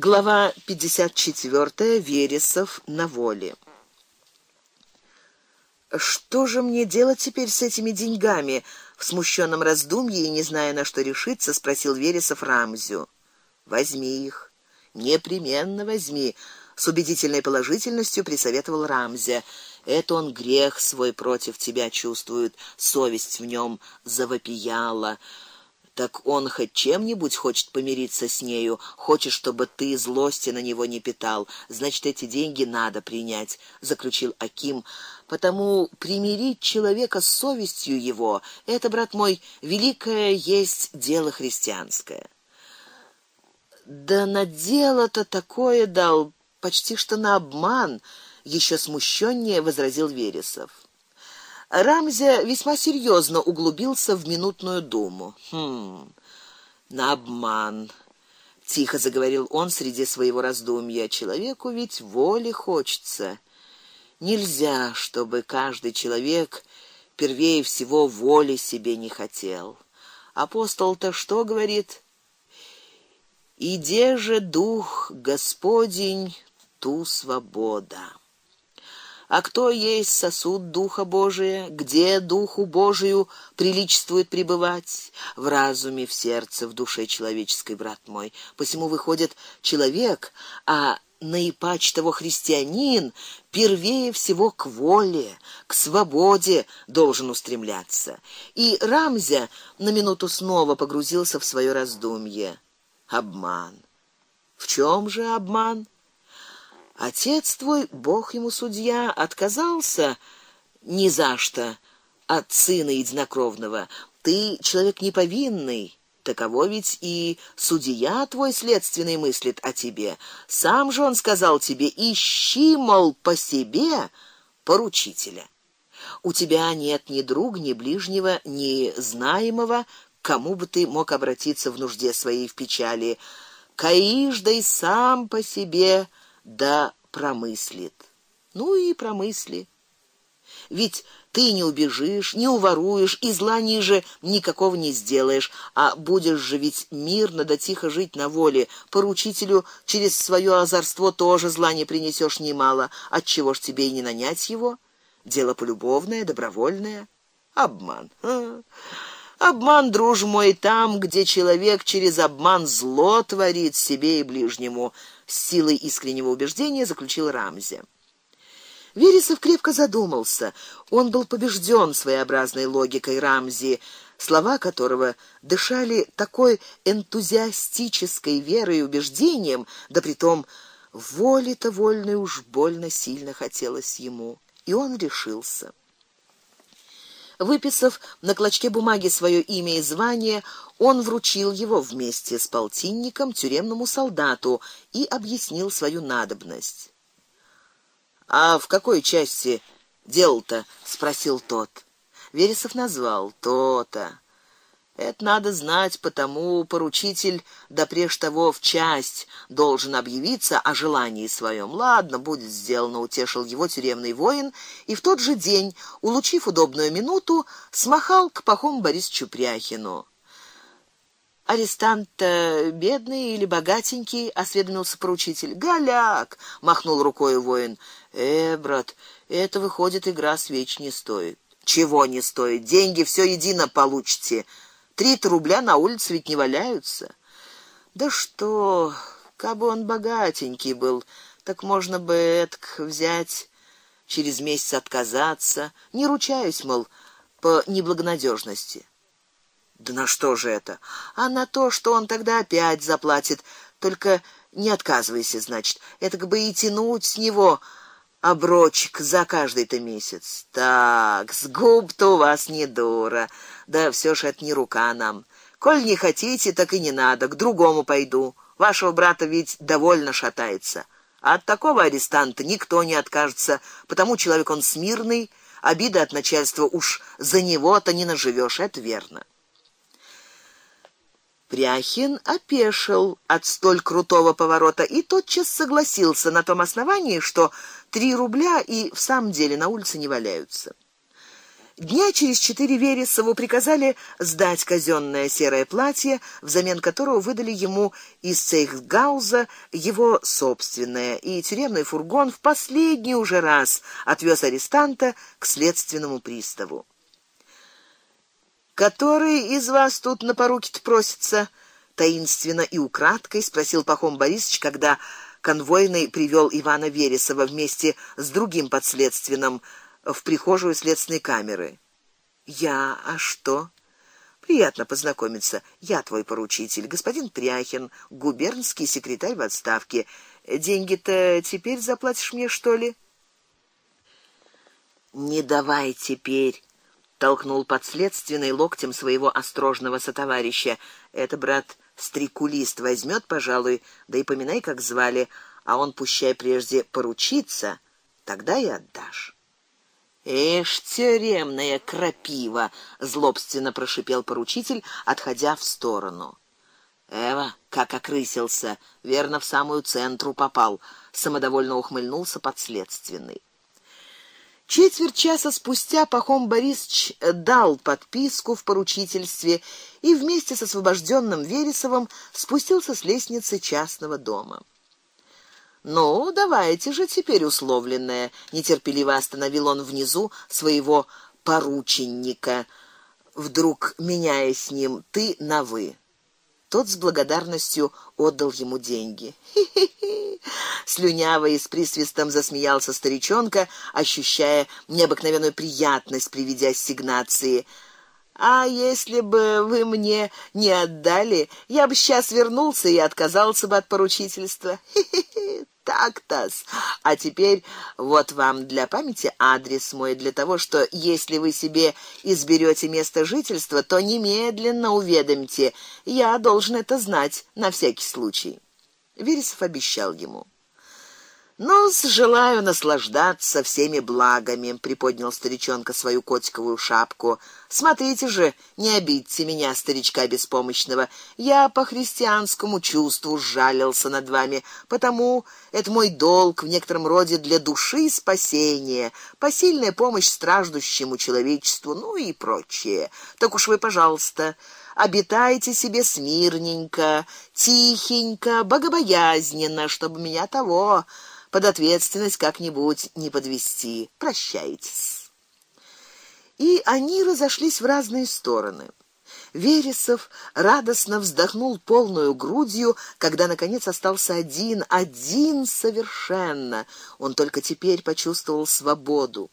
Глава 54. Вересов на воле. Что же мне делать теперь с этими деньгами? В смущенном раздумье и не зная, на что решиться, спросил Вересов Рамзю. Возьми их, непременно возьми, с убедительной положительностью присоветовал Рамзя. Это он грех свой против тебя чувствует, совесть в нем завопияла. Так он хоть чем-нибудь хочет помириться с нею, хочет, чтобы ты злости на него не питал. Значит, эти деньги надо принять, заключил Аким. Потому примирить человека с совестью его это, брат мой, великое есть дело христианское. Да на дело-то такое дал, почти что на обман, еще смущённее возразил Вересов. Рамзя весьма серьезно углубился в минутную думу. Хм. На обман. Тихо заговорил он среди своего раздумья. Человеку ведь воли хочется. Нельзя, чтобы каждый человек первее всего воли себе не хотел. Апостол-то что говорит? Иде же дух Господень, ту свобода. А кто есть сосуд духа Божия, где духу Божию приличествует пребывать в разуме, в сердце, в душе человеческой, брат мой. Посему выходит человек, а наипач того христианин первее всего к воле, к свободе должен устремляться. И Рамзя на минуту снова погрузился в свое раздумье. Обман. В чем же обман? Отец твой, Бог ему судья, отказался ни за что от сына единокровного. Ты человек неповинный, таково ведь и судья твой следственный мыслит о тебе. Сам же он сказал тебе: "Ищи мол по себе поручителя". У тебя нет ни друга, ни ближнего, ни знаемого, кому бы ты мог обратиться в нужде своей в печали. Каиждой сам по себе да промыслит. Ну и промысли. Ведь ты не убежишь, не уворуешь и зла ниже никакого не сделаешь, а будешь же ведь мирно да тихо жить на воле. Поручителю через свое озорство тоже зла не принесешь немало. От чего ж тебе и не нанять его? Дело полюбовное, добровольное, обман. А? Обман, друж мой, там, где человек через обман зло творит себе и ближнему с силой искреннего убеждения заключил Рамзи. Вересов крепко задумался. Он был побежден своеобразной логикой Рамзи, слова которого дышали такой энтузиастической верой и убеждением, да притом воли-то вольной уж больно сильно хотелось ему, и он решился. Выписав на клочке бумаги свое имя и звание, он вручил его вместе с полтинником тюремному солдату и объяснил свою надобность. А в какой части дел-то? спросил тот. Вересов назвал то-то. Это надо знать, потому поручитель да прежде того в часть должен объявиться о желании своем. Ладно, будет сделано, утешил его тюремный воин, и в тот же день, улучив удобную минуту, смахал к Пахому Борисовичу Пряхину. Арестант бедный или богатенький, осведомился поручитель. Голяк, махнул рукой воин. Э, брат, это выходит игра свеч не стоит. Чего не стоит? Деньги все едино получите. Три рубля на улице ведь не валяются. Да что, кабы он богатенький был, так можно бы этк взять, через месяц отказаться, не ручаюсь, мол, по неблагонадежности. Да на что же это? А на то, что он тогда опять заплатит. Только не отказывайся, значит. Это как бы и тянуть с него оброчек за каждый-то месяц. Так, с губ-то у вас не дура. Да все ж это не рука нам. Коль не хотите, так и не надо, к другому пойду. Вашего брата ведь довольно шатается. А от такого арестанта никто не откажется, потому человек он смирный, обиды от начальства уж за него-то не наживешь, это верно. Пряхин опешил от столь крутого поворота и тотчас согласился на том основании, что три рубля и в самом деле на улице не валяются. Дня через четыре Вересову приказали сдать казённое серое платье, взамен которого выдали ему из Цейхгауза его собственное, и тюремный фургон в последний уже раз отвез арестанта к следственному приставу. Который из вас тут на поруки-то просится? таинственно и украдкой спросил Пахом Борисович, когда конвойный привёл Ивана Вересова вместе с другим подследственным в прихожую следственной камеры. Я, а что? Приятно познакомиться. Я твой поручитель, господин Пряхин, губернский секретарь в отставке. Деньги-то теперь заплатишь мне, что ли? Не давай теперь, толкнул подследственный локтем своего острожного сотоварища. Это брат стрекулист возьмет, пожалуй, да и поминай, как звали, а он пущай прежде поручиться, тогда и отдашь. Эш, тюремная крапива, злобственно прошипел поручитель, отходя в сторону. Эва, как окрысился, верно в самую центру попал, самодовольно ухмыльнулся подследственный. Четверть часа спустя Пахом Борисович дал подписку в поручительстве и вместе с освобожденным Вересовым спустился с лестницы частного дома. Ну, давайте же теперь условленное, нетерпеливо остановил он внизу своего порученника, вдруг меняя с ним ты на вы. Тот с благодарностью отдал ему деньги. Хи-хи-хи. Слюняво и с присвистом засмеялся старичонка, ощущая необыкновенную приятность при виде ассигнации. А если бы вы мне не отдали, я бы сейчас вернулся и отказался бы от поручительства. Так-то. А теперь вот вам для памяти адрес мой для того, что если вы себе изберете место жительства, то немедленно уведомьте. Я должен это знать на всякий случай. Вересов обещал ему. Ну, желаю наслаждаться всеми благами, приподнял старичонка свою котиковую шапку. Смотрите же, не обидьте меня, старичка беспомощного. Я по христианскому чувству жалился над вами, потому это мой долг в некотором роде для души спасения, посильная помощь страждущему человечеству, ну и прочее. Так уж вы, пожалуйста, обитайте себе смирненько, тихенько, богобоязненно, чтобы меня того под ответственность как-нибудь не подвести. Прощайтесь. И они разошлись в разные стороны. Вересов радостно вздохнул полную грудью, когда наконец остался один, один совершенно. Он только теперь почувствовал свободу.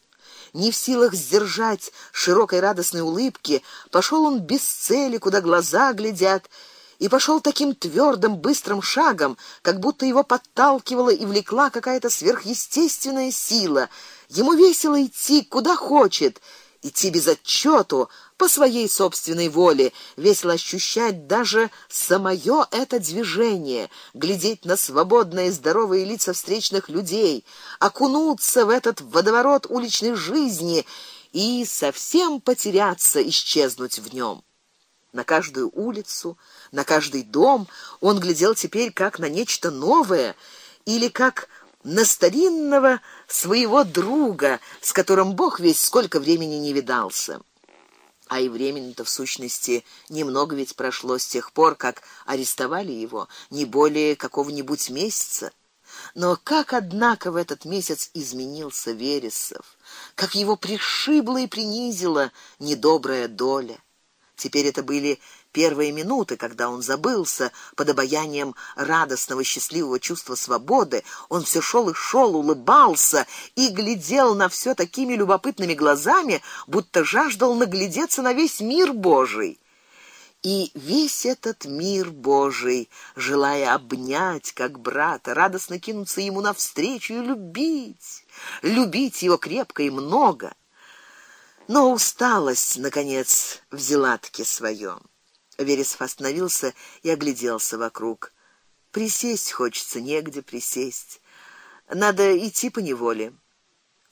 Не в силах сдержать широкой радостной улыбки, пошел он без цели, куда глаза глядят, и пошел таким твердым, быстрым шагом, как будто его подталкивала и влекла какая-то сверхъестественная сила. Ему весело идти куда хочет, идти без отчету, по своей собственной воле, весело ощущать даже самое это движение, глядеть на свободные здоровые лица встречных людей, окунуться в этот водоворот уличной жизни и совсем потеряться, исчезнуть в нем. На каждую улицу, на каждый дом он глядел теперь как на нечто новое или как на старинного своего друга, с которым Бог весь сколько времени не видался. А и времени-то в сущности немного ведь прошло с тех пор, как арестовали его, не более какого-нибудь месяца. Но как однако в этот месяц изменился Вересов, как его пришибло и принизило недобрая доля. Теперь это были первые минуты, когда он забылся под обаянием радостного счастливого чувства свободы, он все шел и шел, улыбался и глядел на все такими любопытными глазами, будто жаждал наглядеться на весь мир Божий. И весь этот мир Божий, желая обнять как брата, радостно кинуться ему навстречу и любить, любить его крепко и много. Но усталость наконец взяла таки своё. Вересов остановился и огляделся вокруг. Присесть хочется, негде присесть. Надо идти по неволе.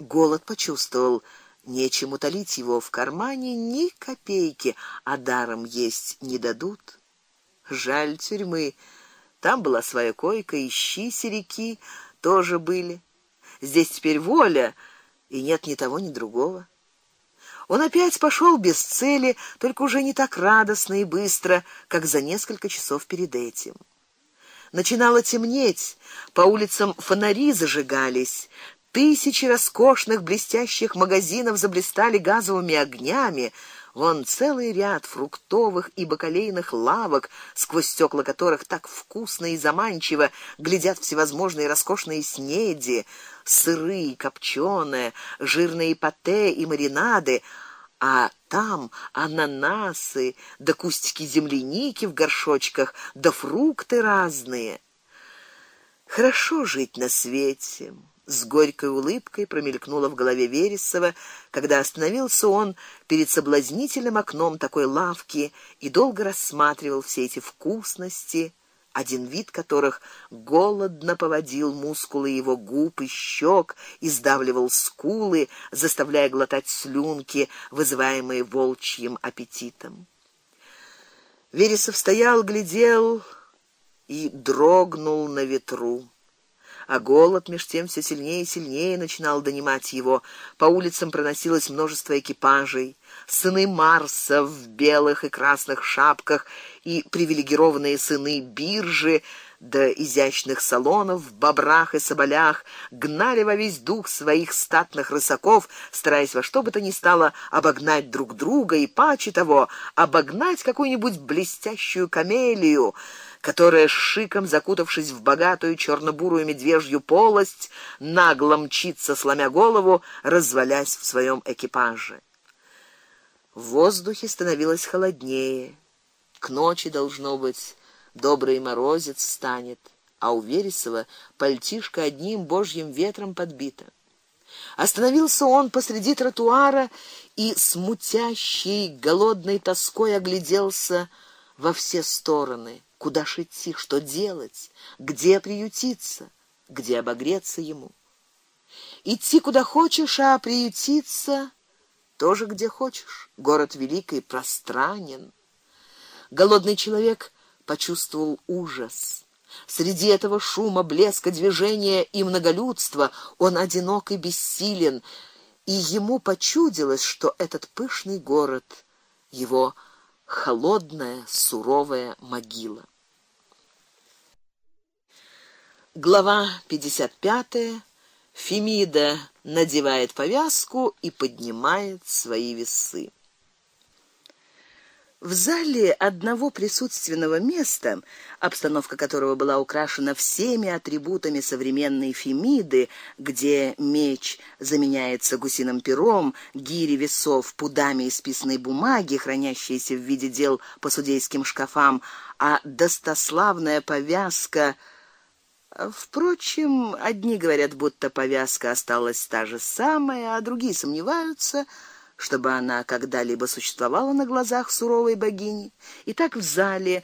Голод почувствовал, нечем утолить его в кармане ни копейки, а даром есть не дадут. Жаль тюрьмы. Там была своя койка, и щи серики тоже были. Здесь теперь воля, и нет ни того, ни другого. Он опять пошел без цели, только уже не так радостно и быстро, как за несколько часов перед этим. Начинало темнеть, по улицам фонари зажигались, тысячи роскошных блестящих магазинов заблистали газовыми огнями. Вон целый ряд фруктовых и бакалейных лавок, сквозь стекла которых так вкусно и заманчиво глядят всевозможные роскошные снеди, сыры, копченые, жирные пате и маринады, а там ананасы, да кустики земляники в горшочках, да фрукты разные. Хорошо жить на свете. С горькой улыбкой промелькнуло в голове Вересова, когда остановился он перед соблазнительным окном такой лавки и долго рассматривал все эти вкусности один вид которых голодно поводил мускулы его губ и щек и сдавливал скулы, заставляя глотать слюнки, вызываемые волчьим аппетитом. Вересов стоял, глядел и дрогнул на ветру а голод меж тем все сильнее и сильнее начинал донимать его. По улицам проносилось множество экипажей, сыны Марса в белых и красных шапках и привилегированные сыны биржи до изящных салонов в бобрах и соболях гнали во весь дух своих статных рысаков, стараясь во что бы то ни стало обогнать друг друга и паче того обогнать какую-нибудь блестящую камелию которая шиком, закутавшись в богатую черно-бурую медвежью полость, нагло мчится, сломя голову, развалясь в своем экипаже. В воздухе становилось холоднее. К ночи должно быть добрый морозец станет, а у Вересова пальтишко одним божьим ветром подбито. Остановился он посреди тротуара и смутящий, голодной тоской огляделся во все стороны. Куда ж идти, что делать, где приютиться, где обогреться ему? Идти куда хочешь, а приютиться тоже где хочешь. Город великий, пространен. Голодный человек почувствовал ужас. Среди этого шума, блеска, движения и многолюдства он одинок и бессилен, и ему почудилось, что этот пышный город его холодная, суровая могила. Глава 55. Фемида надевает повязку и поднимает свои весы. В зале одного присутственного места, обстановка которого была украшена всеми атрибутами современной Фемиды, где меч заменяется гусиным пером, гири весов пудами исписанной бумаги, хранящиеся в виде дел по судейским шкафам, а достославная повязка Впрочем, одни говорят, будто повязка осталась та же самая, а другие сомневаются, чтобы она когда-либо существовала на глазах суровой богини. И так в зале,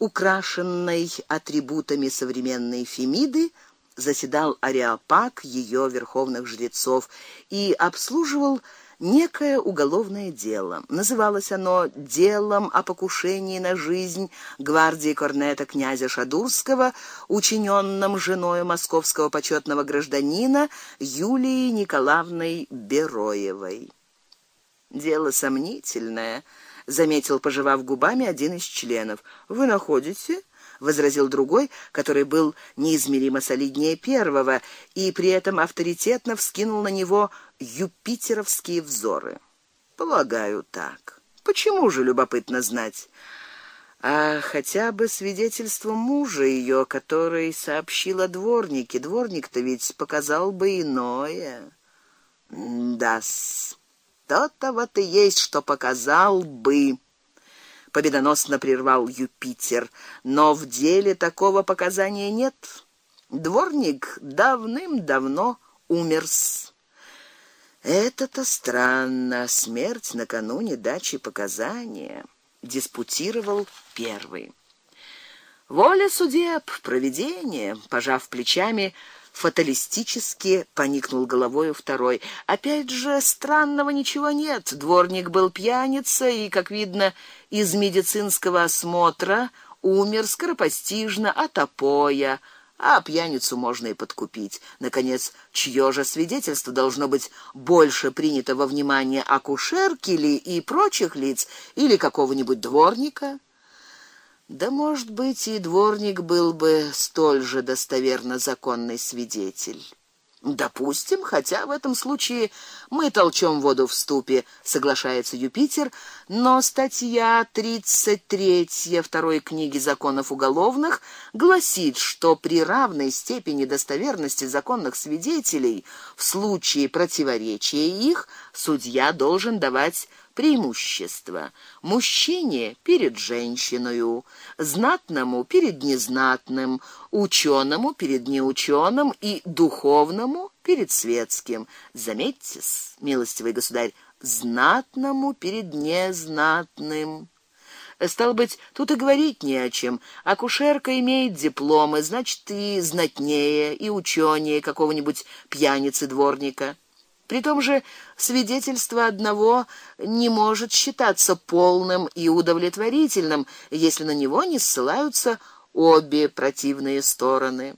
украшенной атрибутами современной Фемиды, заседал Ариапак ее верховных жрецов и обслуживал некое уголовное дело. Называлось оно делом о покушении на жизнь гвардии корнета князя Шадурского, учиненном женой московского почетного гражданина Юлии Николаевной Бероевой. Дело сомнительное, заметил, пожевав губами один из членов. Вы находите? Возразил другой, который был неизмеримо солиднее первого и при этом авторитетно вскинул на него юпитеровские взоры. Полагаю, так. Почему же любопытно знать? А хотя бы свидетельство мужа ее, который сообщил о дворнике. Дворник-то ведь показал бы иное. Да-с. То-то вот и есть, что показал бы победоносно прервал Юпитер. Но в деле такого показания нет. Дворник давным-давно умерс. Это-то странно, смерть накануне дачи показания, диспутировал первый. Воля судеб, провидение, пожав плечами, фаталистически поникнул головой второй. Опять же, странного ничего нет. Дворник был пьяница и, как видно, из медицинского осмотра умер скоропостижно от опоя, а пьяницу можно и подкупить. Наконец, чье же свидетельство должно быть больше принято во внимание акушерки ли и прочих лиц или какого-нибудь дворника? Да, может быть, и дворник был бы столь же достоверно законный свидетель. Допустим, хотя в этом случае мы толчем воду в ступе, соглашается Юпитер, но статья 33 второй книги законов уголовных гласит, что при равной степени достоверности законных свидетелей в случае противоречия их судья должен давать преимущество мужчине перед женщиной, знатному перед незнатным, учёному перед неучёным и духовному перед светским. Заметьте, милостивый государь, знатному перед незнатным. Стал быть, тут и говорить не о чем. Акушерка имеет дипломы, значит, и знатнее, и учёнее какого-нибудь пьяницы дворника. При том же свидетельство одного не может считаться полным и удовлетворительным, если на него не ссылаются обе противные стороны.